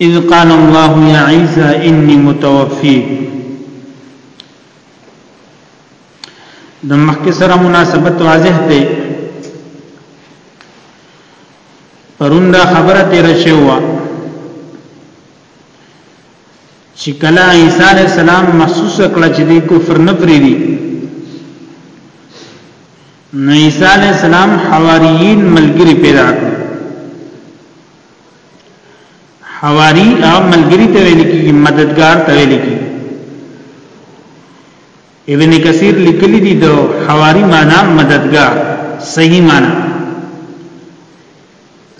اذ قال الله يا عيسى اني متوفيك د مخکې سره مناسبت واضح دی پروندا خبره تیر شوه چې کله عیسی علی السلام محسوس کړ چې د کفر نه پریری نو عیسی علی السلام حواریین ملګری پیدا کړ حواری او ملګری ته ویل کیږي مددگار ته ویل کیږي ابن کثیر لیکلی دی دو حواری معنی مددگار صحیح معنی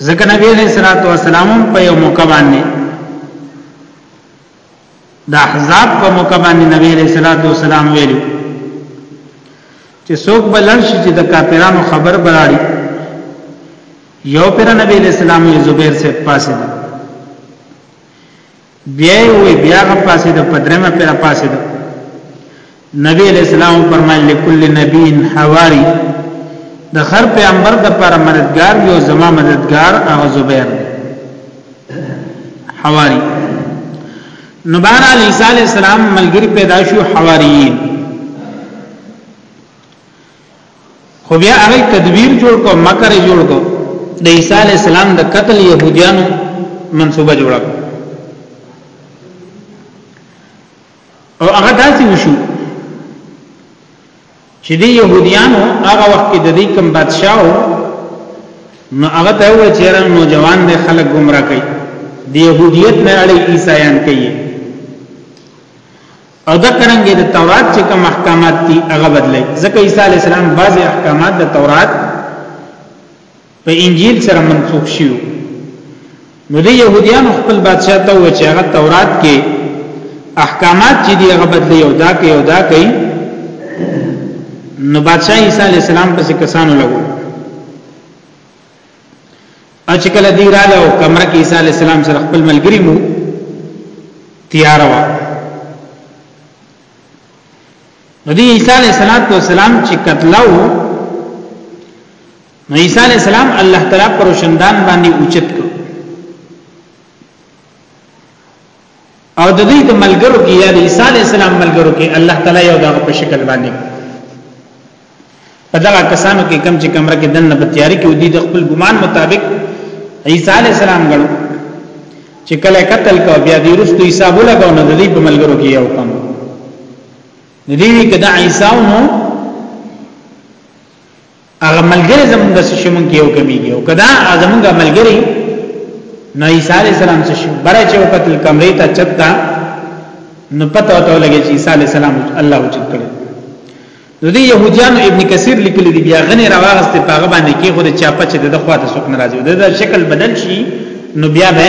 ځکه نبی علیہ الصلوۃ والسلام په یو موقع باندې د احزاب په موقع باندې نبی علیہ الصلوۃ والسلام ویلو چې څوک بلل شي چې د کافرانو خبر براړي یو پر نبی علیہ السلام یې زبیر سے پاسه ده بیا وی بیا غ پاسه ده پدرمه پر پاسه ده نبی علیہ السلام فرمایل لكل نبی حواری د هر پیغمبر د پر مددگار یو زما مددگار هغه زبیر حواری نو بار علی عیسی علیہ السلام ملګری پیدا شو حواریین خو بیا هغه تدبیر جوړ کو مکر جوړ کو د عیسی علیہ السلام د قتل يهوديانو منسوبه جوړه او هغه داسې وشو چې دی يهوديانو هغه وخت کې د دې کوم بادشاہ نو هغه ته و چې را نوجوان دی خلک گمراه کوي د يهوديت نه اړي عیسایان کوي او دا څنګه د تورات چې کوم احکامات دي هغه بدلې ځکه عیسی علی السلام بعضي احکامات د تورات په انجیل سره منسوخ شیو نو د يهوديانو خپل بادشاہ ته و چې هغه تورات کې احکامات چې دی هغه بدلی یو دا کې یو دا کوي نو بادشاہ عیسی علی السلام پسې کسانو لګو اچ کله دی رااله او کمره کې عیسی علی السلام سره خپل ملګری مو تیار وا نو دی عیسی علی السلام چې قتلو نو عیسی علی السلام الله تعالی پر شندان باندې اوچت کړ او د دې د ملګرو کې یا د عیسی علی السلام ملګرو کې الله تعالی یو دغه په شکل باندې په دغه کسانو کې کم چې کمره کې دنه په تیاری کې ودی د خپل ګمان مطابق عیسی علی السلام غړو چې کله قتل کو بیا دې رستو عیسی بوله کو نه د دې په ملګرو کې یو کم ندیوی کدا عیسی نو هغه ملګری زمونږ څه شي مونږ یو کمیږي او کدا زمونږ ملګری نو عیسی علی السلام څه شي بره چې وکتل کمرې ته چتا نو پته وته لګی چې عیسی علی السلام الله وجود کړ نو دی يهوديان ابن کثیر لیکلی دی بیا غنی راوغست پاغه باندې کې خو د چاپه چې د خواته سوک ناراضي د شکل بدل شي نو بیا به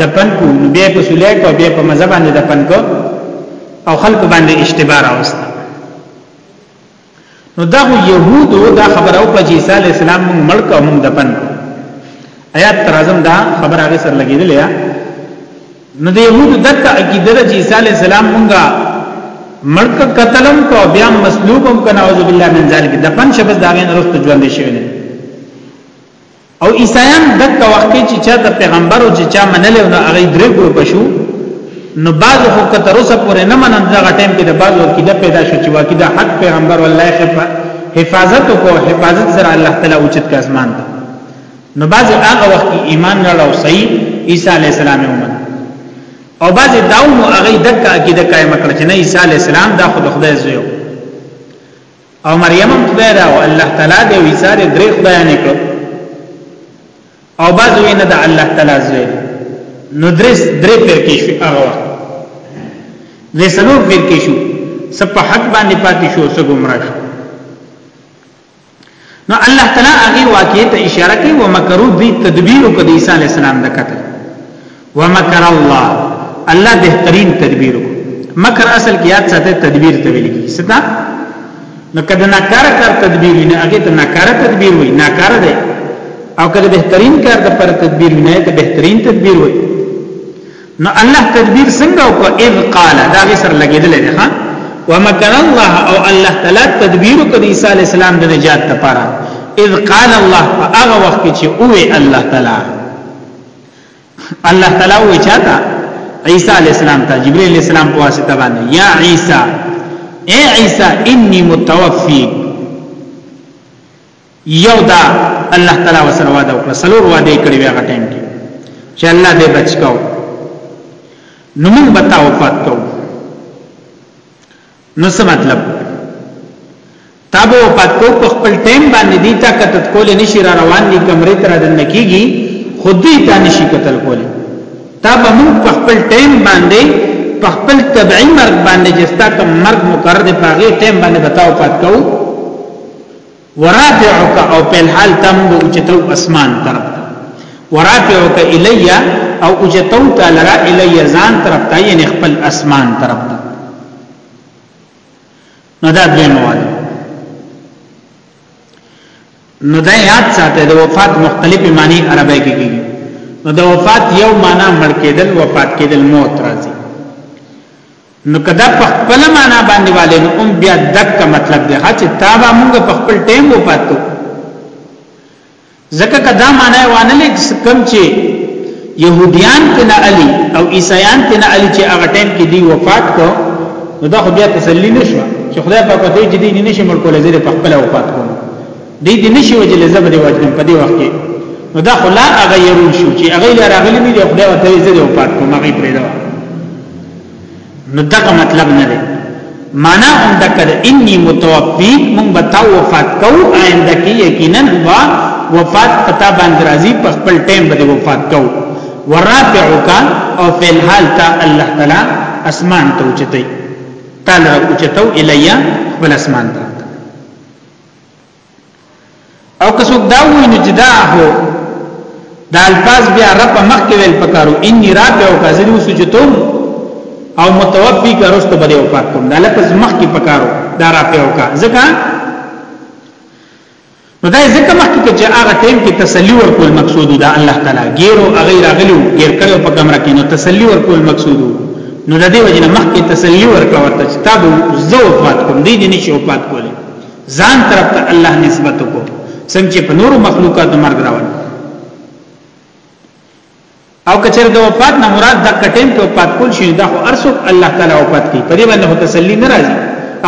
د پنکو نو بیا په سولې کو بیا په مزه باندې د پنکو او خلق باندې اشتباه راوست نو دا يهودو دا خبره وکړه چې عيسى عليه السلام موږ مړ کړو موږ دفن کړو آیات تر اعظم دا خبره هغه سره لګیدلې نو د يهودو دغه عقیده چې عيسى عليه السلام موږ مړ قتلم کو بیا مسلوبم کنه اعوذ بالله من ذلک دفن شبس داغین رست ژوند شوی او عیسایان دغه وخت کې چې چا د پیغمبرو چې چا منل نو هغه درې ګروپ شو نو بعض خو کتر اوسه پورې نه منل دا ټیم کې د بعض عقیده پیدا شو چې واقعي د حق پیغمبر والله خفا حفاظت کو حفاظت سره الله تعالی اوچت کا اسمان ته نو بعض هغه وخت کې ایمان نه لرو صحیح عیسی علی السلام ومن او بعض داو نو هغه دغه عقیده قائم کړ چې نه عیسی علی السلام دا خود خدای زوی او مریم هم خدای دا او الله تعالی د عیسی د درې خدای نه کړو او باز وینه د الله تعالی زوی نو درس درې پر کې شو هغه وخت زه سلور پر کې شو سب په حق باندې پاتې شو سب گمراه شو نو الله تعالی هغه واقعې ته اشاره کوي و مکرو دی تدبیر او د عیسی علی السلام د قتل ومکر الله الله بهترین تدبیر مکر اصل کې یاد ساته تدبیر ته ویل کی ستا نو کله ناکاره کار تدبیر نه هغه ته ناکاره تدبیر وای ناکاره دی او کله بهترین کار د پر تدبیر نه ته بهترین تدبیر وای نو الله تدبیر څنګه او کو اذ قال دا غي سر لګیدل دی ها ومکر الله او الله تعالی تدبیر کو د عیسی علی السلام د نجات لپاره اذ قال الله فاغه وخت چې اوه الله تعالی الله تعالی وی چاته عیسی علی السلام ته جبرئیل علی السلام په واسطه باندې یا عیسی اے عیسی انی متوفی یو دا الله تعالی وسره وعده وکړه سلور وعده کړی بیا غټین کې چې الله دې بچ کاو نو موږ بتا وفات کاو نو څه مطلب تابو پاتو په خپل ټیم باندې دی تا کتل کول نشي را روان دي کمرې تر دن کیږي خود دې تا نشي کتل کول تا به موږ په خپل ټیم باندې په خپل طبعي مرګ باندې جستا کوم مرګ مقرر دی په هغه ټیم باندې بتاو پات کوو ورافعک او په الحال تم به اوچتو اسمان طرف ته ورافعک الی او اوچتو تعالی را الی ځان طرف ته یعنی خپل اسمان طرف ته نو دا دوی مواد نو دا یاد ساته د وفات مختلفې معنی عربی کې کیږي نو د وفات یو معنی مړ کېدل وفات کېدل موت راځي نو کدا په خپل معنا باندې والے نو ام بیا دک مطلب دی چې تا به موږ په خپل ټیم و پاتو زکه کدا معنا وانه لیک کم چې يهوديان تنا علي او عيسایان تنا علي چې هغه ټیم کې دی وفات کو نو دا خو بیا تسلی نشو چې خدای په پته چې دی نشي مړ کولای زه په خپل وفات کوم دی دې نشي وجل زبر دی وجل په دې وخت کې نو دا خلا هغه يرون شو چې هغه لاره غلي دی خدای ورته زه وفات کوم هغه پرې دا نو دغه مطلب نه دی معنا هم دا کړه انی متوفی مونږ به تا وفات کو آینده کې یقینا با وفات پتا باندې راځي په خپل ټیم باندې وفات کو ورافعک او فی الحال تا الله تعالی اسمان ته اوچتای تعالی اوچتو الیا بل اسمان ته او که څوک دا وایي نو چې دا هو دا الفاظ بیا رب مخ کې ویل پکارو انی رافع او کازر وسجتم او متوفی کا رست بده وفات کوم دا لفظ مخ کې پکارو دا رافع او کا ځکه نو دا ځکه مخ کې چې هغه ټیم کې تسلی ورکول مقصود دا الله تعالی غیرو غیر غلو غیر کړو په کمره کې نو تسلی ورکول مقصود نو د دې وجنه مخ کې تسلی ورکړه ورته چې تاسو زو وفات کوم دي نه شي وفات کولی ځان طرف ته الله نسبت کو څنګه چې په نور مخلوقات مرګ راول او کچر د وفات نه مراد د کټین ته وفات کول شي دا خو ارسو الله تعالی وفات کی په دې باندې هو تسلی ناراضي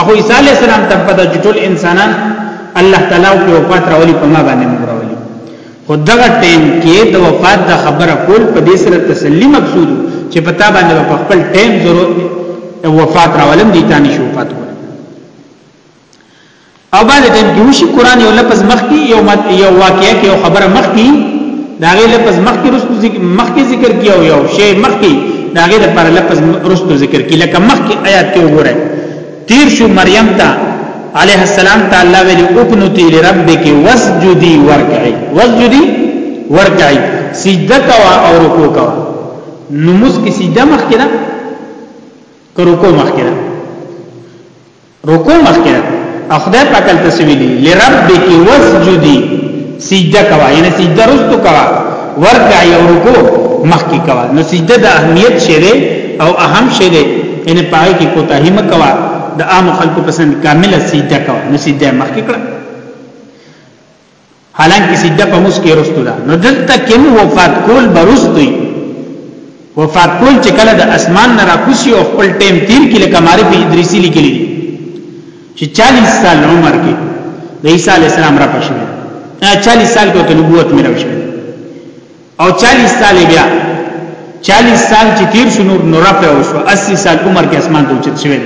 اخو عیسی علی السلام ته پته چې ټول انسانان الله تعالی او په وفات راولي په ما باندې موږ راولي خو دغه ټیم کې د وفات د خبره کول په دې سره تسلی مقصود چې په تا باندې په خپل ټیم ضرورت وفات راولم دي تاني شو وفات او باندې ټیم کې وشي قران یو لفظ مخ کې یو مت یو واقعیا کې یو خبره مخ کې داغه لفظ مخ کې رستو ذکر مخ کې ذکر کیو یو شی مخ کې داغه د پر لفظ رستو ذکر کی لکه مخ کې آیات کې وګوره تیر شو مریم ته علیه السلام تعالی ویل اقنتی لربک واسجدی ورکعی واسجدی ورکعی سجده کوا او رکوع کوا نموز کی سجده مخ کې ده که رکوع مخ کې ده رکوع مخکې او خدای پاک ته سویلی لربک وسجدی سجده کوا یعنی سجده رستو کوا ورکع یو رکوع مخکې کوا نو سجده د اهمیت شری او اهم شری یعنی پای کې کوتاهی مکوا د عام خلکو پسند کامله سجده کوا نو سجده مخکې کړه حالانکه سجده په موس کې رستو ده نو دلته کوم وفات کول برستوي وفات کول چې کله د اسمان نه راکوسي او خپل ټیم تیر کې لکه معرف ادریسی لیکلی دي چې 40 سال عمر کې د عیسی علی السلام را پښوی 40 سال کې نبوت مې راوښوی او 40 سال بیا 40 سال چې تیر شو نور نور په اوسو 80 سال عمر کې اسمان ته چت شوی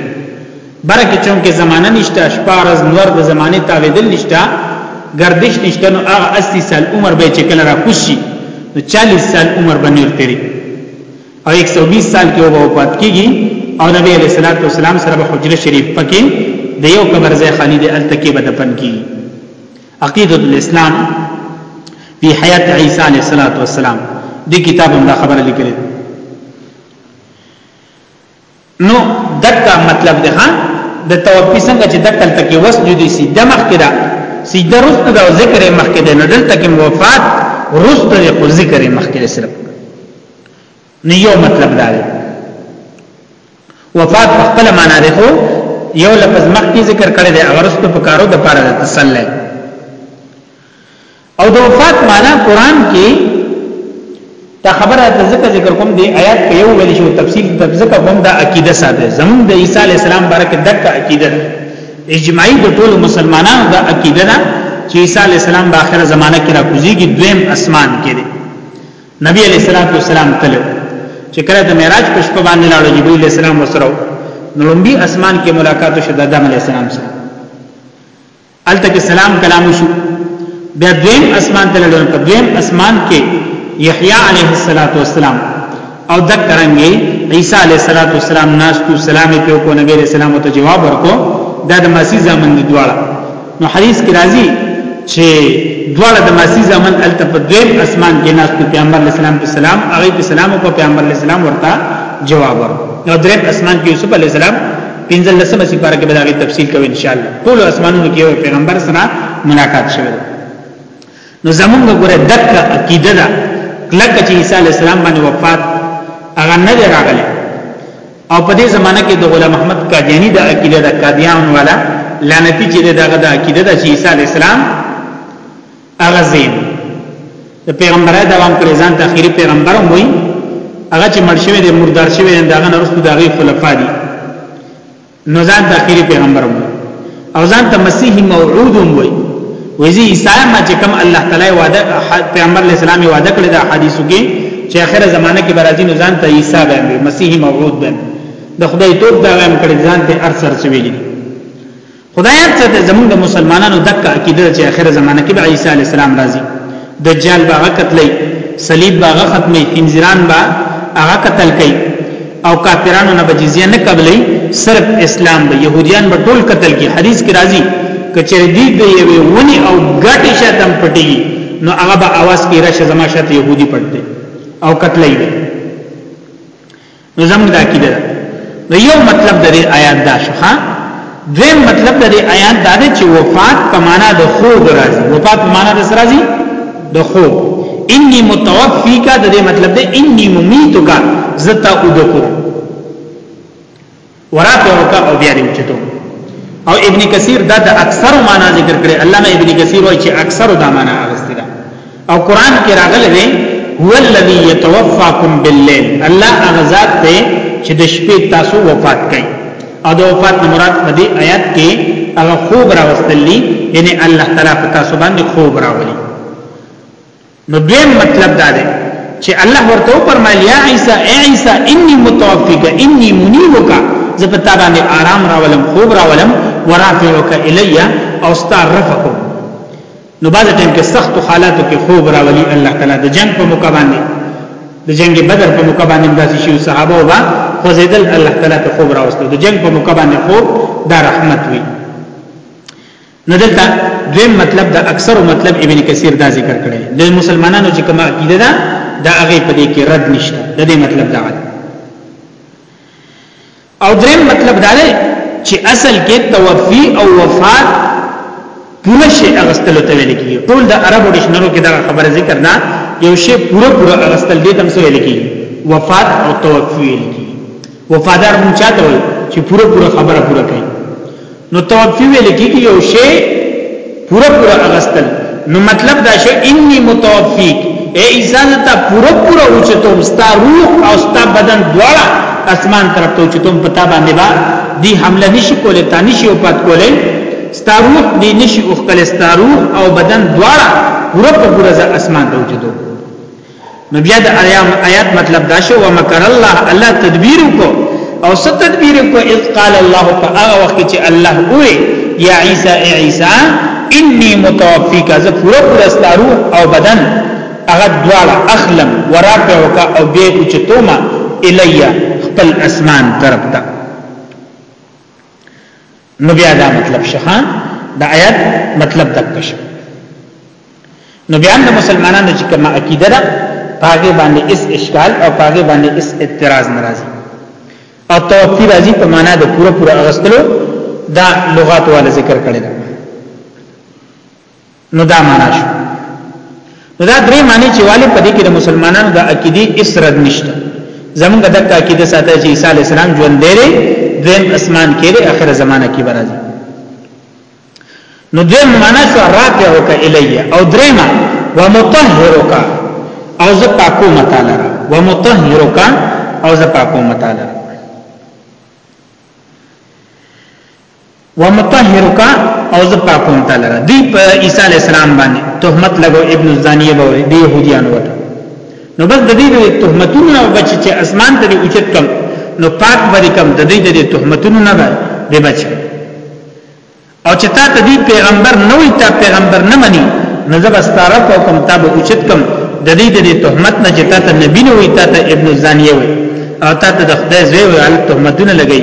برکه چون کې زمانہ نشته شپارز نور د زمانه تاویدل نشته گردش نشته نو هغه 80 سال عمر به چې کله را کوشي نو 40 سال عمر باندې تیری او 120 سال کې وو وفات کیږي او نبی علیہ الصلوۃ والسلام سره حجره شریف پکې د یو قبر ځای خالد التکی بدفن کیږي عقیدت الاسلام فی حیات عیسی علیہ الصلوۃ والسلام دې کتاب هم دا خبره لیکلې نو دغه مطلب ده ها د توفی څنګه چې دکل تکي وسجو دي سي دمخ کړه سي درست دا ذکر مخ کړه نو دلته کې وفات رست د ذکر مخ کړه صرف نو یو مطلب دا دی وفات په خپل معنا دی خو یو لفظ مخکې ذکر کړی دی هغه رسته په کارو د پاره د تسلی او د وفات معنا قران کې دا خبره د ذکر ذکر کوم دی آیات په یو ویل شو تفصیل د ذکر کوم دا عقیده ساده زمون د عیسی علی السلام برکه دغه عقیده اجماعي د ټول مسلمانانو د عقیده ده چې عیسی علی السلام په اخر زمانہ کې راکوزيږي دویم اسمان کې دی نبی علیہ الصلوۃ والسلام تلو چې کله د معراج په شپه باندې لاړو جبرئیل علیہ السلام وسره نړمبي اسمان کې ملاقات شو د آدم علیہ السلام سره الته کې سلام کلام شو بیا دویم اسمان ته لاړو په دویم اسمان کې یحیی علیہ الصلوۃ والسلام او دک کرانګي عیسی علیہ الصلوۃ والسلام ناس کو سلام په کو نبی علیہ السلام ته جواب ورکو دا د مسیح زمن دواړه نو حدیث کې راځي چې دواړه د ماسی زمن الته په دویم اسمان کې ناس په پیغمبر اسلام په سلام هغه په سلام او پیغمبر اسلام ورته جواب ورکړ نو دریم اسمان کې یوسف علی السلام پنځل لسمه سپاره کې به دا غي تفصیل کوي ان شاء الله ټول اسمانونو کې پیغمبر سره ملاقات شوه نو زمونږ ګوره دغه عقیده ده کلک چې عیسی علی السلام باندې وفات هغه نه راغلی او په دې زمانہ کې د غلام احمد قادیانی د عقیده د قادیان والا لعنتی چې دغه د عقیده د عیسی علی السلام هغه زین د پیغمبره دوام کړی ځان ته اخیری پیغمبر هم وي هغه چې مرشوي د مردار شوی دغه نرسته دغه خلفا دي نو ځان ته اخیری پیغمبر وو او ځان ته مسیح موعود وو ویزی عیسی ما چې کوم الله تعالی وعده پیغمبر علی السلام وعده کړی دا حدیثو کې چې اخره زمانہ کې برازي نو ځان ته عیسی باندې مسیح موعود باندې د خدای توپ دا غیم کړی ځان ته ارسر سویلی خدای ته زمونږ مسلمانانو دک عقیده چې اخره زمانہ کې عیسی علی السلام راځي دجال به هغه قتلې صلیب به هغه ختمې خنزیران به هغه قتل کوي او کافرانو نه بجزیه نه قبلې صرف اسلام به يهوديان به ټول قتل کی حدیث کې راځي کچره دې د یوې ونی او ګټې شاتم پټي نو هغه به आवाज کې راشه زما شاته يهودي پټ دي او قتلې نو زموږ دا کیده نو یو مطلب د دې آیات دا شخه دویم مطلب د دې آیات دا دی چې وفات په معنا د خوب راځي وفات په معنا د سر راځي د خوب انی متوفیکا د دې مطلب دی انی ممیتکا زتا اودکو وراته وکا او بیا دې چتو او ابن کثیر دا د اکثر معنا ذکر کړي علامه ابن کثیر وایي چې اکثر دا معنا اغستی دا او قران کې راغلی دی هو الذی یتوفاکم باللیل الله اغزاد ته چې د شپې تاسو وفات کړي او د وفات نه مراد په دې آیات کې هغه خوب راوستلی یعنی الله تعالی په تاسو باندې خوب راولي نو دویم مطلب دا دی چې الله ورته فرمایلی یا عیسی ای عیسی انی متوفیک انی منیبک زه په تا باندې آرام راولم خوب راولم ورافعک الیا او ستا رفقو نو بعد ټیم کې سخت حالاتو کې خوب راولي الله تعالی د جنگ په موقع باندې د جنگ بدر په موقع باندې داسې شي صحابه او با خوزیدل الله تعالی ته خوب راوستو د جنگ په موقع باندې خوب دا رحمت وي نو دلته دویم مطلب د اکثر مطلب ابن کثیر دا ذکر کړی د مسلمانانو چې کومه عقیده ده دا هغه په دې کې رد نشته د دې مطلب دا ده او دریم مطلب دا دی چې اصل کې توفی او وفات پوره شی اغستلو ته ویل کیږي ټول د عربو ډکشنرو کې دا خبره ذکر نه یو شی پوره پوره اغستل دي تم سره ویل کیږي وفات او توفی ویل کیږي وفادار مونږ چاته وي چې پوره پوره خبره پوره کوي نو توفی ویل کیږي یو شی پوره پوره اغستل نو مطلب دا شی انی متوفیک اے عیسی ته پوره پوره او چې تم ستا روح او ستا بدن دواړه اسمان طرف ته چې تم پتا باندې با دی حمله نشي کولای تا نشي او پات کولای ستا روح دی نشي او خپل ستا روح او بدن دواړه پوره پوره ز اسمان ته وجودو نو بیا د آیات مطلب دا شو ومکر الله الله تدبیر کو او ست تدبیر کو اذ قال الله فاغه وخت چې الله وې یا عیسی ای عیسی انی متوفیک از پورا پورا ستارو او بدن هغه دواړه اخلم ورافعک او به اوچتوما الیا خپل اسمان طرف ته نو بیا دا مطلب شخه دا آیات مطلب دک شو نو بیا د مسلمانانو چې کومه عقیده ده پاګې باندې اس اشکال او پاګې باندې اس اعتراض ناراضي او توفی راضي په معنا د پوره پوره اغستلو دا لغات والا ذکر کړی نو دا معنا شو نو دا درې معنی چې والي په دې کې د مسلمانانو د عقیدې اس رد نشته زمونږ د عقیده ساته چې عیسی علی السلام ژوند دی دویم اسمان کې دی اخر زمانہ کې برازي نو دویم معنی شو رافعک الی او دریمه ومطهرک او ز پاکو متعالی ومطهرک او ز پاکو متعالی ومطهرک او ز پاکوم تعالی دی په عیسی علی السلام باندې تهمت لګو ابن الزانیه به دی يهوديان وته نو بس د دې د تهمتونو نه بچ چې اسمان ته اوچت کم نو پاک باندې کم د دې د تهمتونو نه به بچ او چې تا ته دی پیغمبر نه وي تا پیغمبر نه مني نو زب استاره کو کم تا به اوچت کم د دې د تهمت نه چې تا ته نبی نه وي تا ته ابن الزانیه وي او تا ته د خدای زوی وي تهمتونه لګي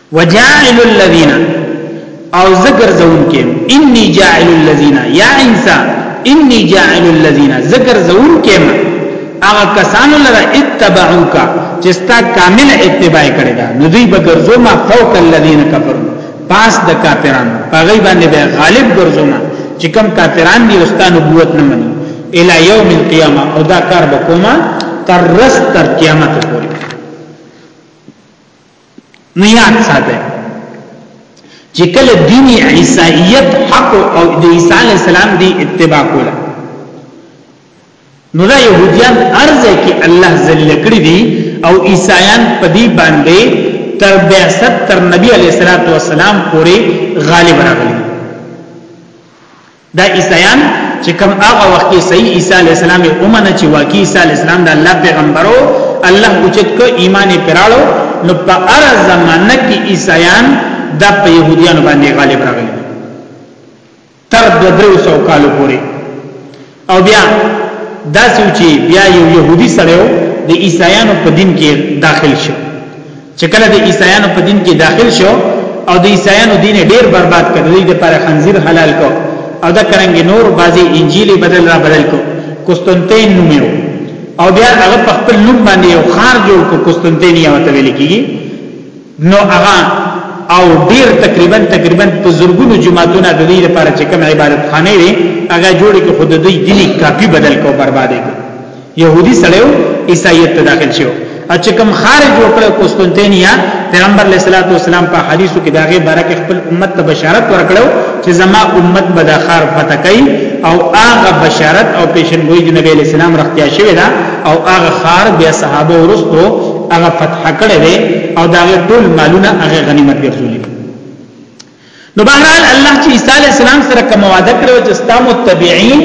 وجاعل الذين او ذکر زون کې اني جاعل الذين يا انسا اني جاعل الذين ذکر زون کې ما هغه کسانو لره اتبعوك چې ستا کامل اتباع کړی دا نو دوی به ګرځو ما فوق الذين كفروا پاس د کافرانو هغه باندې به غالب ګرځو ما چې کم کافران دي استاد نبوت نه مني الى يوم القيامه او دا کار به کومه تر رس تر قیامت پورې نو یاد ساته چې کله دین عیسائیت حق او د عیسی علی السلام دی اتباع کوله نو دا يهوديان ارزه کې الله ذل کړی دي او عیسایان په دې باندې تر بعثت تر نبی علیہ الصلوۃ والسلام پورې غالب راغلي دا عیسایان چې کوم هغه وخت کې صحیح عیسی علی السلام یې اومنه چې واقعي عیسی علی السلام د الله پیغمبرو الله اوچت کو ایمان یې پراړو نو په هر زمانه کې عیسایان د په يهوديانو باندې غالب راغلي تر 200 کال پورې او بیا دا سوچي بیا یو يهودي سره د عیسایانو په دین کې داخل شو چې کله د عیسایانو په دین کې داخل شو او د عیسایانو دین ډیر برباد کړ دوی د پر خنزیر حلال کو او د کرنګ نور بازي انجیلی بدل را بدل کو قسطنطین نومیو او بیا هغه په خپل نوم باندې یو خار جوړ کو قسطنطینیه وته ویل کیږي نو هغه او ډیر تقریبا تقریبا په زرګونو جماعتونه د دې لپاره چې کوم عبادت خانه وي هغه جوړ کې خود دوی دیني کاپی بدل کو بربادې کو يهودي سړیو عیسایت ته داخل شو چې کوم خارج وکړ قسطنطینیه پیغمبر علیه الصلاۃ والسلام په حدیثو کې داغه برکه خپل امت ته بشارت ورکړو چې زما امت به د خار فتح کوي او هغه بشارت او پیشنګوئی د نبی علیہ السلام رختیا شوی دا او هغه خار بیا صحابه ورستو هغه فتح کړی او داغه ټول مالونه هغه غنیمت ګرځولي نو بهرحال الله چې عیسی علی السلام سره کوم وعده کړو چې ستا متبعين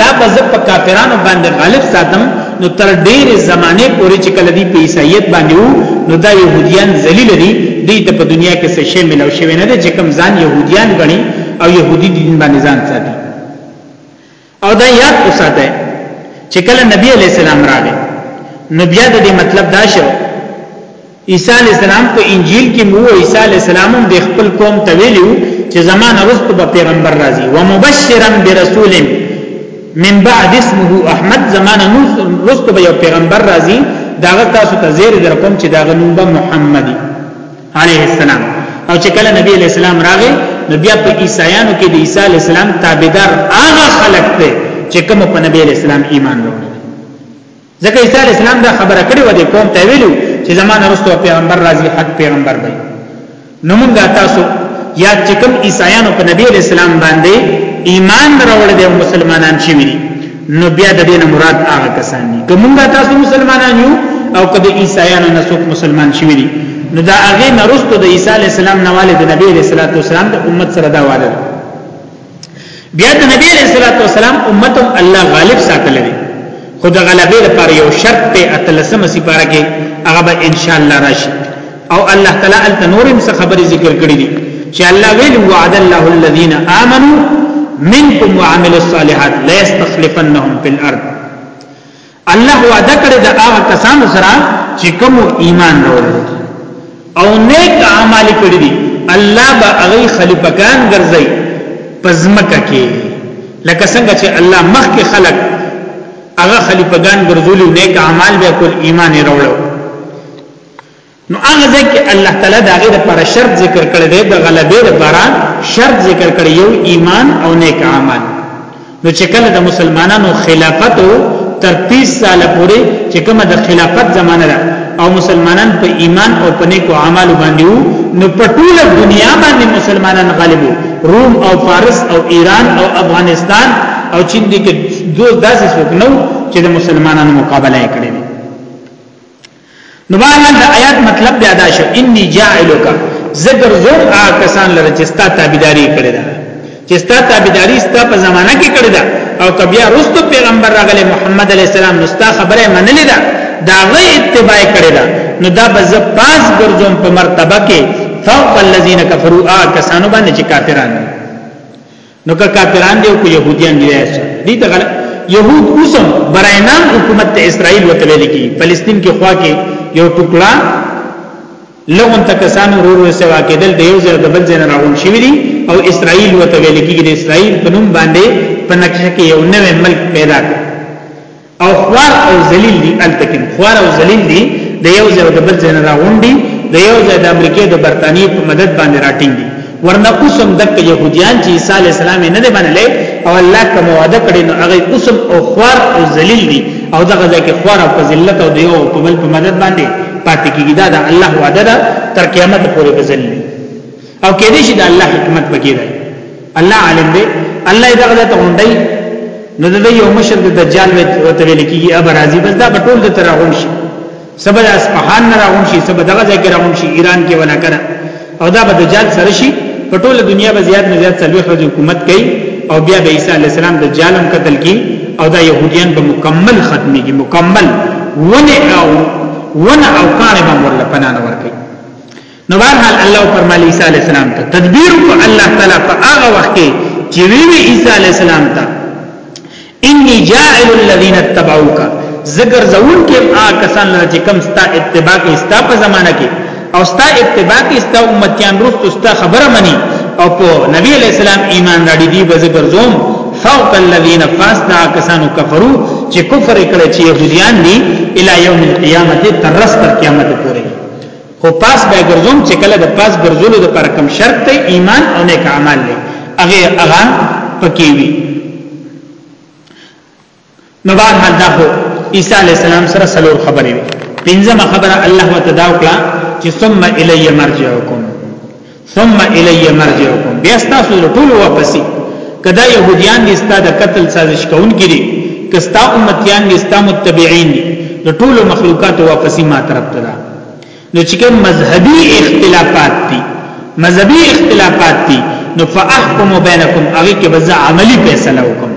دا بز په کافرانو باندې غالب ساتم نو تر ډېر زمانه پورې چې کله دی په عیسایت باندې وو نو دا يهوديان ذلیل دي دوی ته په دنیا کې څه شی ملو شوی نه دي چې کوم ځان يهوديان غني او يهودي دین باندې ځان ساتي او دا یاد وساته چې کله نبی علی السلام راغی نو بیا د دې مطلب دا شو عیسی علی السلام په انجیل کې مو عیسی علی السلام هم د خپل قوم ته ویلو چې زمانه وروسته به پیغمبر راځي و مبشرا برسول من بعد اسمه احمد زمانه وروسته به یو پیغمبر راځي داغه تاسو ته زیر در کوم چې داغه نوم به محمدي علیه السلام او چې کله نبی علیه السلام راغی نو بیا په عیسایانو کې د عیسی علیه السلام تابعدار هغه خلک دی چې کوم په نبی علیه السلام ایمان وروړي ځکه عیسی علیه السلام دا خبره کړې و د قوم ته ویلو چې زمانه رسول پیغمبر راځي حق پیغمبر دی نو موږ تاسو یا چې کوم عیسایانو په نبی علیه السلام باندې ایمان راوړل دي او مسلمانان شي نو بیا د دینه مراد هغه کسان دي کومه تاسو مسلمانان یو او کده عیسایانو نه څوک مسلمان شوی دي نو دا هغه نرستو د عیسی علی السلام نه والد نبی علیہ الصلوۃ والسلام د امت سره دا وعده بیا د نبی علیہ الصلوۃ والسلام امت الله غالب ساتل دي خود غلبې لپاره یو شرط ته اتلسمه سپاره کې هغه به ان شاء الله راشي او الله تعالی الته نورم څه خبرې ذکر کړې دي چې الله ویل وعد الله الذين امنوا منكم وعملوا الصالحات لا يستخلفنهم في الارض الله وعده کړی دا هغه کسانو سره چې کوم ایمان راوړل او نیک اعمال کړی دي الله به هغه خلیفکان ګرځي پزمکه کې لکه څنګه چې الله مخکې خلق هغه خلیفګان ګرځولي نیک اعمال به کول ایمان راوړل نو هغه ځکه الله تعالی دا غیر پر شرط ذکر کړی دی د غلبې لپاره شرط ذکر کړی یو ایمان او نیک عمل نو چې کله د مسلمانانو خلافت تر 30 سال پورې چې کومه د خلافت زمانه ده او مسلمانان په ایمان او په نیکو اعمالو باندې وو نو په ټوله دنیا باندې مسلمانان غالب وو روم او فارس او ایران او افغانستان او چین دي کې دوه داسې څوک نو چې د مسلمانانو مقابله کړي نو بهرحال د آیات مطلب بیا دا شو انی جاعلک ذکر زوم آ کسان لره چې ستا تابعداري کړی دا چې ستا تابعداري ستا په زمانہ کې کړی دا او کبیا رستو پیغمبر راغلی محمد علی السلام نو ستا خبره منلې دا دا غي اتباع کړی دا نو دا بز پاس ګرځوم په مرتبه کې فوق الذين كفروا آ کسانو باندې چې کافرانو نو که کافران دی او که يهوديان دی ایسا دی ته غلط يهود اوسم برای نام حکومت ته اسرائیل وتویل کی فلسطین کې خوا کې یو ټوکړه لغون تکسان ورور سوا کېدل د یو ځای د بل ځای راغون شوی دی او اسرائیل وتویل کی د اسرائیل په نوم باندې په نقشه کې یو نوې ملک پیدا کړ او خوار او ذلیل دي التکم خوار او ذلیل دي د یو ځای د بل ځای نه راوندي د یو ځای د امریکای د برتانیې په مدد باندې راټینګ دي ورنه اوسم دک يهوديان چې عيسى عليه السلام نه دی منلې او الله کوم وعده کړی نو هغه اوسم او خوار او ذلیل دي او دغه ځکه خوار او ذلت او دیو په بل په مدد باندې پاتې کیږي دا د الله وعده ده تر قیامت پورې بذل او کې دې شي د الله حکمت پکې دی الله عالم دی الله دې غدا ته وندي نو د یو مشر د دجال وته ویل کیږي اب راضي بس دا بټول د ترغون شي سبا د اصفهان نه راغون شي سبا دغه ځای کې راغون شي ایران کې ولا کړه او دا به دجال سره شي په ټوله دنیا به زیات نه زیات څلوي خو حکومت کوي او بیا به عیسی علی السلام د جالم قتل کی او دا يهوديان به مکمل ختمي کی مکمل ونه او ونه او کانه به ورله پناه ورکړي نو بهرحال الله فرمایلی عیسی علی السلام ته تدبیر کو الله تعالی په هغه وخت کې چې وی وی عیسی علی السلام ته انی جاعل الذین اتبعوک ذکر زون کې آ کسان چې کم ستا اتباع کې ستا په زمانہ کې او ستا اتباع کې ستا امتیان رست ستا خبره منی او په نبی علی السلام ایمان راړي دی به ذکر زوم فوق الذین فاسدا کسانو کفرو چې کفر کړي چې يهوديان دي الی یوم القیامت ترستر قیامت پورې خو پاس به ګرځوم چې کله د پاس ګرځولو د پر کم شرط ته ایمان او نیک عمل لې هغه هغه پکې وي نو بار حال دا هو عیسی علی السلام سره سلور خبرې پنځمه خبره الله وتعالى وکړه چې ثم الی مرجعکم ثم الی مرجعکم بیا تاسو ټول واپسی کدا يهوديان دي ستاد قتل سازش کون کړي کستا امتيان دي ستا متبعين دي نو ټول مخلوقات واپسی ما طرف ته ده نو چې کوم مذهبي اختلافات دي مذهبي اختلافات دي نو فاحكم بينكم هغه کې بز عملی فیصله وکم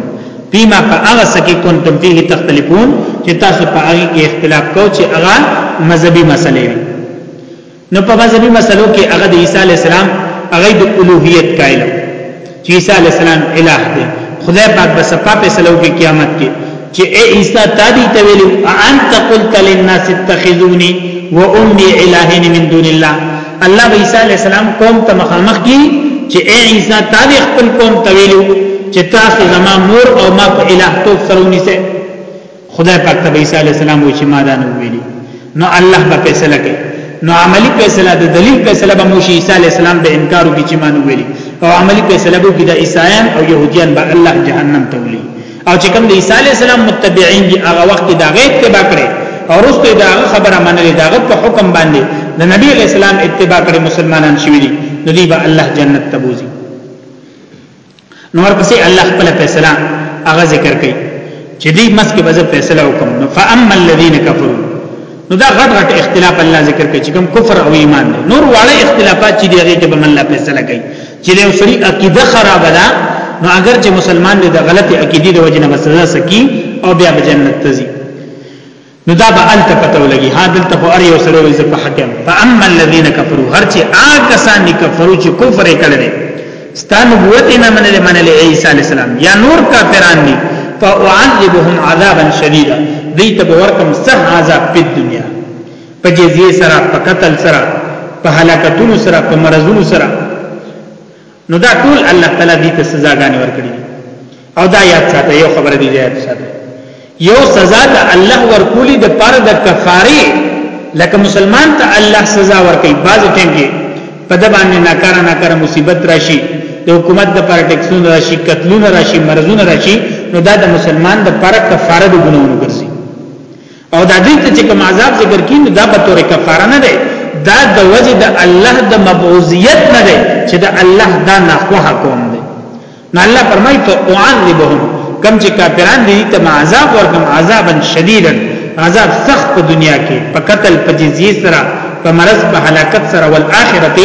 فيما فاغه سکه کنتم فيه تختلفون چې تاسو په هغه کې اختلاف کو چې هغه مذهبي مسلې وي نو په مذهبي مسلو کې هغه د عیسی علی السلام هغه د الوهیت قائل چې عیسی علی السلام الہ دی خدای پاک به صفه فیصلو کې قیامت کې چې اے عیسی تا دې ته ویلو انت قلت للناس اتخذوني وامي الهين من دون الله الله عیسی علی السلام قوم ته مخامخ کی چې اے عیسی تا دې خپل قوم ته ویلو چې تاسو زما مور او ما په الہ تو سرونی سه خدای پاک ته عیسی علی السلام و چې ما دا نه ویلي نو الله به فیصله کوي نو عملی فیصله د دلیل فیصله به موشي عیسی علی السلام به انکار وکړي چې ما نه ویلي او عملی فیصله به د عیسایان او يهوديان به الله جهنم ته ولي او چې کوم د عیسی علی السلام متبعین دي هغه وخت دا غیب تبع کړي او رسته دا خبره منلې دا غیب په حکم باندې د نبی علی السلام اتباع کړي مسلمانان شوي دي نو دی به الله جنت ته بوزي نور پسې الله خپل فیصله هغه ذکر کوي چې دې مس کې بزه فیصله وکم نو فاما الذين كفروا نو دا غټ غټ اختلاف الله ذکر کوي چې کوم کفر او ایمان دی نور واړه اختلافات چې دیږي کې به الله فیصله کوي چې یو سری عقیده خراب ده نو اگر چې مسلمان دې د غلطي عقیده د وجنه مسله سکی او بیا به جنت ته ځي نو دا به الته پته ولګي ها دلته خو ار یو سره وي زه په حق یم فاما الذين كفروا هرچی آکسان دي کفرو چې کفر کړل ستا نبوت نه منل منل عیسی علی السلام یا نور کافران دي فاعذبهم عذابا شديدا دې ته ورکم سخت عذاب په دنیا په جزیه سره په قتل سره په هلاکتونو سره په مرزونو سره نو دا ټول الله تعالی دې ته سزاګانې ورکړي او دا یاد ساته یو خبره دی یاد ساته یو سزا ته الله ورکولي د پر د کفاره لکه مسلمان ته الله سزا ورکړي بعض ټیم کې په د باندې ناکاره ناکاره مصیبت راشي د حکومت د پر ټیکسونو راشي قتلونه راشي مرزونه راشي نو دا د مسلمان د پر کفاره د ګناونو ګرځي او دا دلته چې کوم عذاب ذکر کین دا به تور کفاره نه دی دا د وجه د الله د مبعوثیت نه دی چې د الله دا نخوه کوم دی نو الله فرمایي ته اعذبهم کم چې کافران دي ته عذاب ورکم عذابا شدیدا عذاب سخت په دنیا کې په قتل په جزیه سره په مرض په هلاکت سره ول اخرت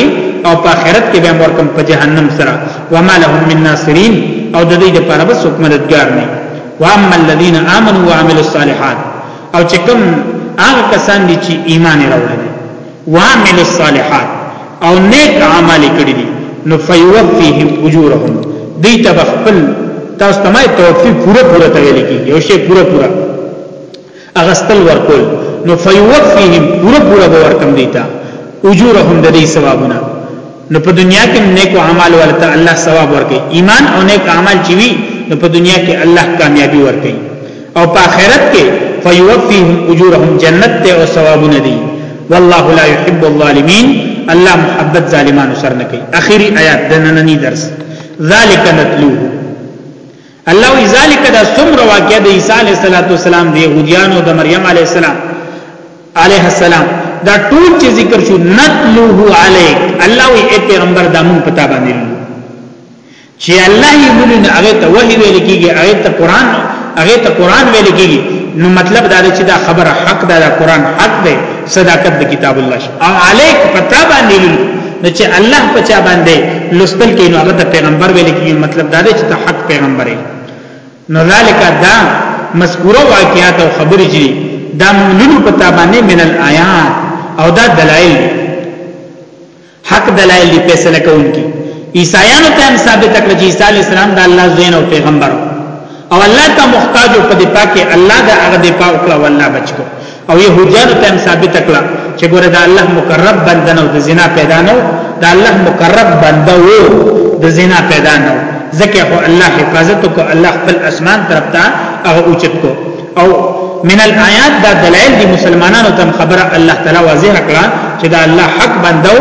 او په اخرت کې به ورکم په جهنم سره وما لهم من ناصرین او د دې لپاره به څوک مددگار نه واما الذين امنوا وعملوا الصالحات او چې کوم هغه کسان دي چې ایمان راوړل وعملوا الصالحات او نیک اعمال کړی دي نو فیوفیهم اجورهم دې ته خپل تاسو ته ما توفی پوره پوره ته ویل کیږي او شی پوره پوره اغستل ورکول نو فیوفیهم پورا پورا به ورکم دیتا اجورهم د دې ثوابونه نو په دنیا کې نیکو اعمال ورته الله ثواب ورکړي ایمان او نیک اعمال چې وي نو په دنیا کې الله کامیابی ورکړي او په آخرت کې فیوفیهم اجورهم جنت ته او ثوابونه دي والله لا يحب الظالمين الله محبت ظالمانو سر نه کوي اخیری آیات د نننی درس ذالک نتلوه الله وی ذالک دا څومره واقعیا د عیسی علیه السلام د یهودیانو د مریم علیه السلام علیه السلام دا ټول چې ذکر شو نتلوه علیک الله وی اے پیغمبر دا مون پتا باندې چې الله یې مونږ هغه ته وحی ویل کیږي هغه ته قران هغه ته قران ویل کیږي نو مطلب دا چې دا خبره حق ده دا قران حق ده صداقت د کتاب الله او علیک پتا باندې نو چې الله پچا باندې لستل کې نو هغه پیغمبر ویل کې مطلب دا دی چې ته حق پیغمبر یې نو ذالک دا مذکوره واقعات او خبرې چې دا مولونو پتا باندې من الآیات او دا دلایل حق دلایل دی فیصله کوونکی عیسایانو ته هم ثابت کړ چې عیسی علی السلام د الله زین او پیغمبر او الله ته محتاج او په دې پاکه الله دا هغه دې پاک او الله بچو او يهوديانو ته ثابت کړه چې ګوره دا الله مقرب بنده نه د زنا پیدا نه دا الله مقرب بنده وو د زنا پیدا نه ځکه خو الله حفاظت کو الله خپل اسمان طرف ته هغه اوچت کو او من الآیات دا دلائل دی مسلمانانو تم خبره الله تعالی واضح کړه چې دا الله حق بندو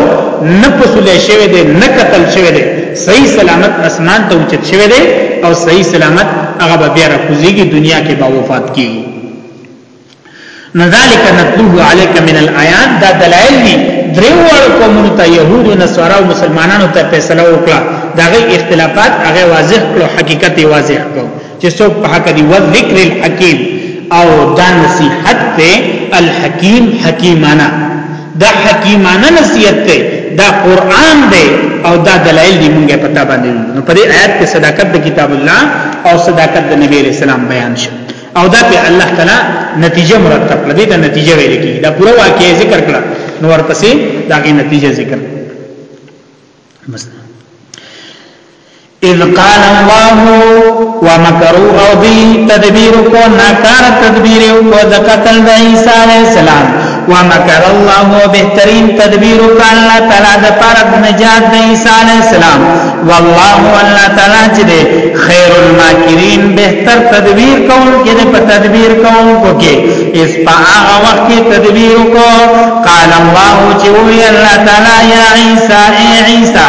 نه پسول شوی دی نه قتل شوی دی صحیح سلامت اسمان ته اوچت شوی دی او صحیح سلامت هغه بیا را کوزيږي دنیا کې با وفات کیږي نو ذالک نتلوه علیک من الایات دا دلائل دي دریوړ قومونو ته يهود او نصارا او مسلمانانو ته فیصله وکړه دغه اختلافات هغه واضح کړو حقیقت واضح کړو چې څوک په حق دی و ذکر الحکیم او دا نصیحت ته الحکیم حکیمانه دا حکیمانه نصیحت ته دا قران دی او دا دلایل دی مونږه پتا باندې نو په دې آیات کې صداقت د کتاب الله او صداقت د نبی رسول الله بیان شوه او دا په الله تعالی نتیجه مرتب کړه دې ته نتیجه ویل کی دا پوره واقعي ذکر کړه نو ورپسې داګه نتیجه ذکر مثلا اذ قال الله ومکروا او دی تدبیر کو ناکار تدبیر کو د قتل د عیسی علیہ السلام ومکر الله بهترین تدبیر وکړ الله تعالی د پرد نجات د عیسی علی السلام والله الله تعالی چې دی خیر الماکرین بهتر تدبیر کول کې د په تدبیر کول کو کې اس په هغه وخت کې تدبیر کو قال الله چې وی الله تعالی یا عیسی ای عیسی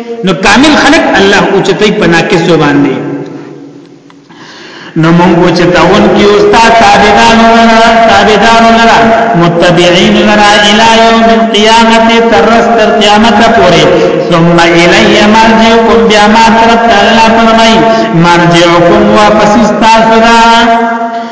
نو کامل خلق الله او چتای په ناقص باندې نو مونږ چې تاون کې استاد تابعدار لرا تابعدار لرا متبعين لرا الى يوم القيامه ترس تر قیامت پورې ثم الي مرجعكم بیا ما طرف الله فرمای مرجعكم واپس استاد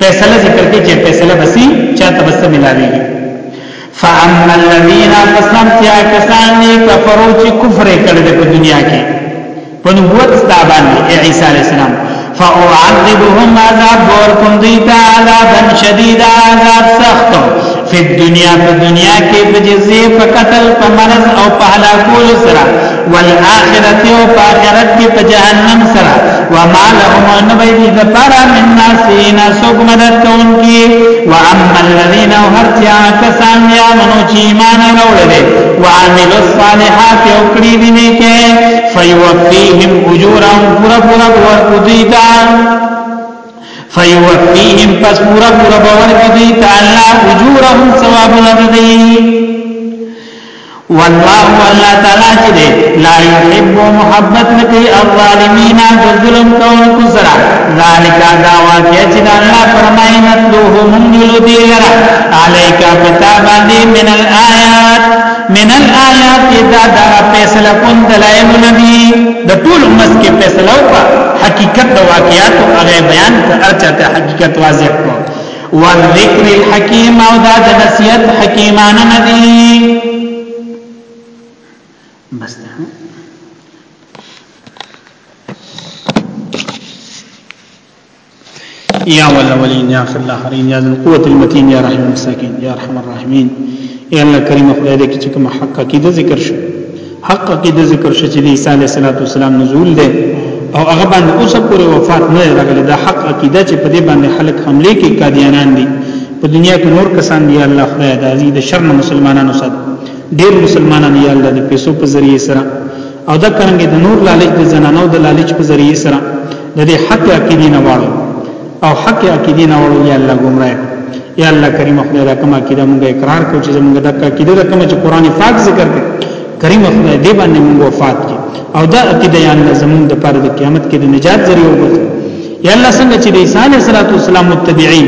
فیصله ذکر کې چې فیصله بسی چاته بس ملاویږي فاما الذين فسمتیا کسان دي کفرو چې کفر کړل په دنیا کې په نبوت ستابان عیسی علی السلام فاعذبهم عذاب ورکم دیتا عذابا شدیدا عذاب سخت فی الدنیا په دنیا کې په جزې په قتل په مرض او په هلاکول سره والآخرت او په آخرت کې په جهنم سره وما لهم نبید ذپارا من ناسین سوک مدد کون کی واما الذین او هر چا کسان یا منو چی ایمان روڑه ده وعملوا الصالحات او کړی دي نه کې فیوفیهم اجورهم پورا پورا ورکو دیتا فیوفیهم پس پورا پورا باور کی دی تا اللہ اجورهم ثواب لدی والله الله تعالی چې دی لا يحب محبت لکی الظالمین ظلم کوونکو سره ذالک دا واقعیا چې الله فرمایي نتلوه مونږ لودی لرا علیک کتاب باندې من الآیات من الآیات دا دا فیصله کن دلائل نبی دا طول امت کې فیصله وکړه حقیقت دا واقعات او هغه بیان کړ ارچته حقیقت واضح کړ و ذکر الحکیم او دا د نصیحت حکیمانه نبی بس ده يا والأولين يا آخر الآخرين يا ذو القوة المتين يا رحم المساكين يا أرحم الراحمين يا الله كريم خدای دې کې چې کوم حق عقیده ذکر شو حق عقیده ذکر شو چې عیسی علیه السلام نزول دی او هغه باندې اوس پورې وفات نه راغلی دا حق عقیده چې په دې باندې خلک حمله کوي قادیانان دي په دنیا کې نور کسان دی الله خدای د عزیز شر مسلمانانو سره ډیر مسلمانان یا الله د پیسو په ذریعه سره او دا کرنګ د نور لالچ د زنانو د لالچ په ذریعه سره د دې حق عقیدې نه واړو او حق عقیدې نه واړو یا الله ګمراه یا الله کریم خدای دا کومه عقیده موږ اقرار کو چې موږ دا عقیده دا کومه چې قران پاک ذکر کوي کریم خدای دې باندې موږ وفات کی او دا عقیده یا الله زموږ د پر د قیامت کې د نجات ذریعہ وګرځي یا الله څنګه چې د عیسی علیه السلام متبعین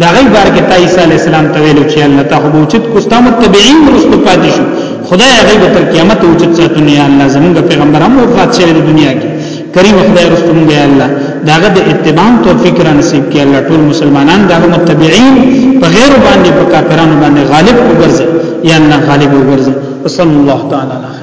دا غي بار کې عیسی علیه السلام ته ویلو چې الله ته خو اوچت کوستا متبعین ورستو پاتې شو خدای هغه به تر قیامت اوچت ساتونه یا الله زمونږ پیغمبر هم وفات شوی د دنیا کې کریم خدای رستو مونږ یا الله داغه د اتباع توفیق را نصیب کړي الله ټول مسلمانان داغه متبعین په غیر باندې په کافرانو باندې غالب وګرځي یا الله غالب وګرځي وصلی الله تعالی علیه